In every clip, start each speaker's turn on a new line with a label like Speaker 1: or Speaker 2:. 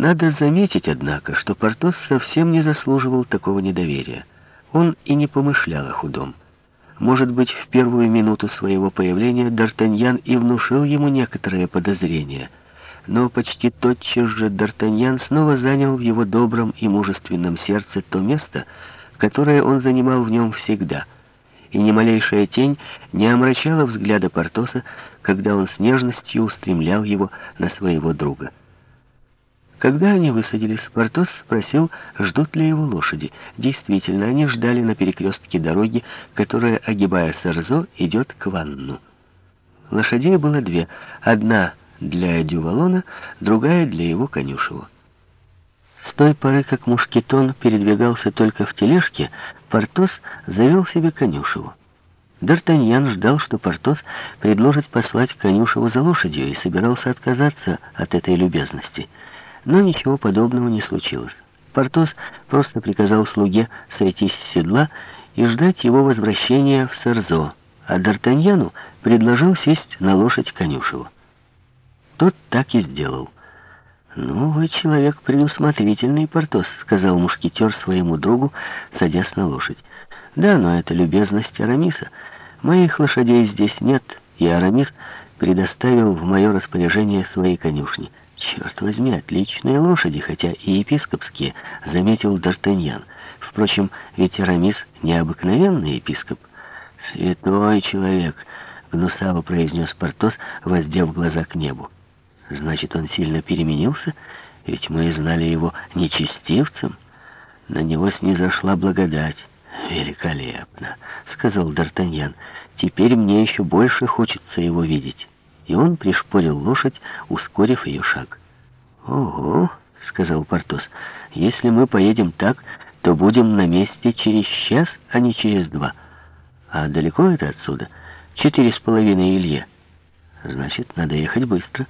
Speaker 1: Надо заметить, однако, что Портос совсем не заслуживал такого недоверия. Он и не помышлял о худом. Может быть, в первую минуту своего появления Д'Артаньян и внушил ему некоторые подозрения. Но почти тотчас же Д'Артаньян снова занял в его добром и мужественном сердце то место, которое он занимал в нем всегда. И ни малейшая тень не омрачала взгляда Портоса, когда он с нежностью устремлял его на своего друга. Когда они высадились, Портос спросил, ждут ли его лошади. Действительно, они ждали на перекрестке дороги, которая, огибая Сарзо, идет к Ванну. Лошадей было две. Одна для Дювалона, другая для его конюшева. С той поры, как Мушкетон передвигался только в тележке, Портос завел себе конюшеву. Д'Артаньян ждал, что Портос предложит послать конюшеву за лошадью и собирался отказаться от этой любезности — но ничего подобного не случилось. Портос просто приказал слуге сойти с седла и ждать его возвращения в Сарзо, а Д'Артаньяну предложил сесть на лошадь конюшева. Тот так и сделал. «Ну, вы человек предусмотрительный, Портос», — сказал мушкетер своему другу, садясь на лошадь. «Да, но это любезность Арамиса. Моих лошадей здесь нет, и Арамис предоставил в мое распоряжение свои конюшни». «Черт возьми, отличные лошади, хотя и епископские», — заметил Д'Артаньян. «Впрочем, ведь Арамис необыкновенный епископ». «Святой человек», — гнусаво произнес Портос, воздев глаза к небу. «Значит, он сильно переменился? Ведь мы знали его нечестивцем. На него снизошла благодать». «Великолепно», — сказал Д'Артаньян. «Теперь мне еще больше хочется его видеть» и он пришпорил лошадь, ускорив ее шаг. «Ого!» — сказал Портос. «Если мы поедем так, то будем на месте через час, а не через два. А далеко это отсюда? Четыре с половиной Илье. Значит, надо ехать быстро.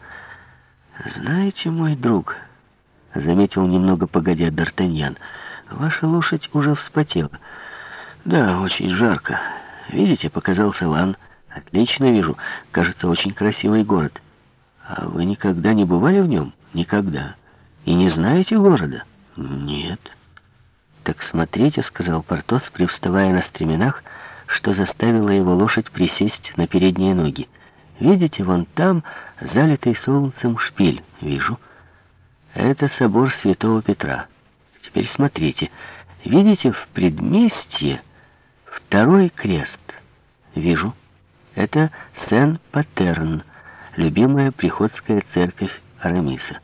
Speaker 1: Знаете, мой друг, — заметил немного погодя Д'Артаньян, — ваша лошадь уже вспотела. Да, очень жарко. Видите, показался Ван. Отлично вижу. Кажется, очень красивый город. А вы никогда не бывали в нем? Никогда. И не знаете города? Нет. Так смотрите, сказал Портос, привставая на стременах, что заставило его лошадь присесть на передние ноги. Видите, вон там залитый солнцем шпиль. Вижу. Это собор Святого Петра. Теперь смотрите. Видите, в предместье второй крест. Вижу. Это Сен-Патерн, любимая приходская церковь Арамиса.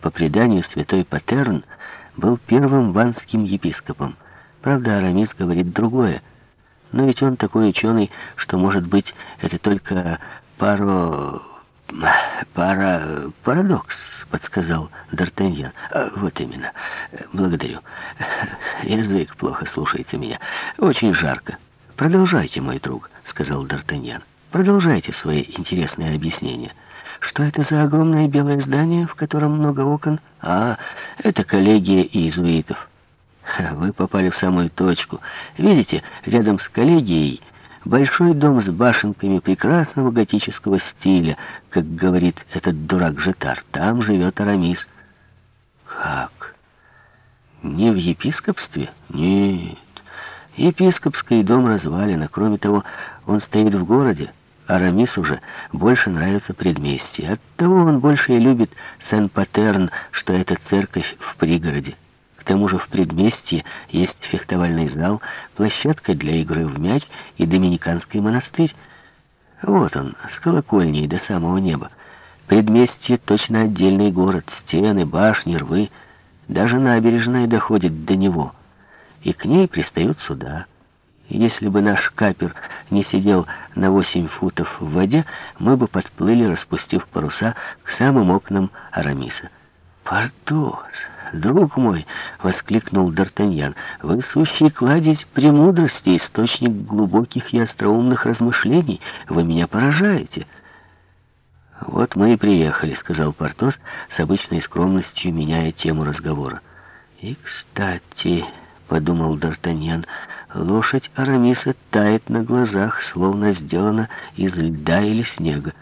Speaker 1: По преданию, святой Патерн был первым ванским епископом. Правда, Арамис говорит другое. Но ведь он такой ученый, что, может быть, это только паро... пара... парадокс, подсказал Д'Артаньян. А, вот именно. Благодарю. Язык плохо слушается меня. Очень жарко. «Продолжайте, мой друг», — сказал Д'Артаньян. «Продолжайте свои интересные объяснения. Что это за огромное белое здание, в котором много окон? А, это коллегия иезуитов. Вы попали в самую точку. Видите, рядом с коллегией большой дом с башенками прекрасного готического стиля, как говорит этот дурак Жетар. Там живет Арамис». «Как? Не в епископстве? Нет». Епископский дом развален, а кроме того, он стоит в городе. Арамис уже больше нравится предместье. Оттого он больше и любит Сен-Патерн, что это церковь в пригороде. Тому же в предместье есть фехтовальный зал, площадка для игры в мяч и доминиканский монастырь. Вот он, с колокольней до самого неба. Предместье точно отдельный город, стены, башни, рвы. Даже набережная доходит до него — и к ней пристают суда. Если бы наш капер не сидел на восемь футов в воде, мы бы подплыли, распустив паруса, к самым окнам Арамиса. «Портос, друг мой!» — воскликнул Д'Артаньян. «Вы сущий кладезь премудрости, источник глубоких и остроумных размышлений. Вы меня поражаете!» «Вот мы и приехали», — сказал Портос, с обычной скромностью меняя тему разговора. «И, кстати...» подумал Д'Артаньян. Лошадь Арамиса тает на глазах, словно сделана из льда или снега.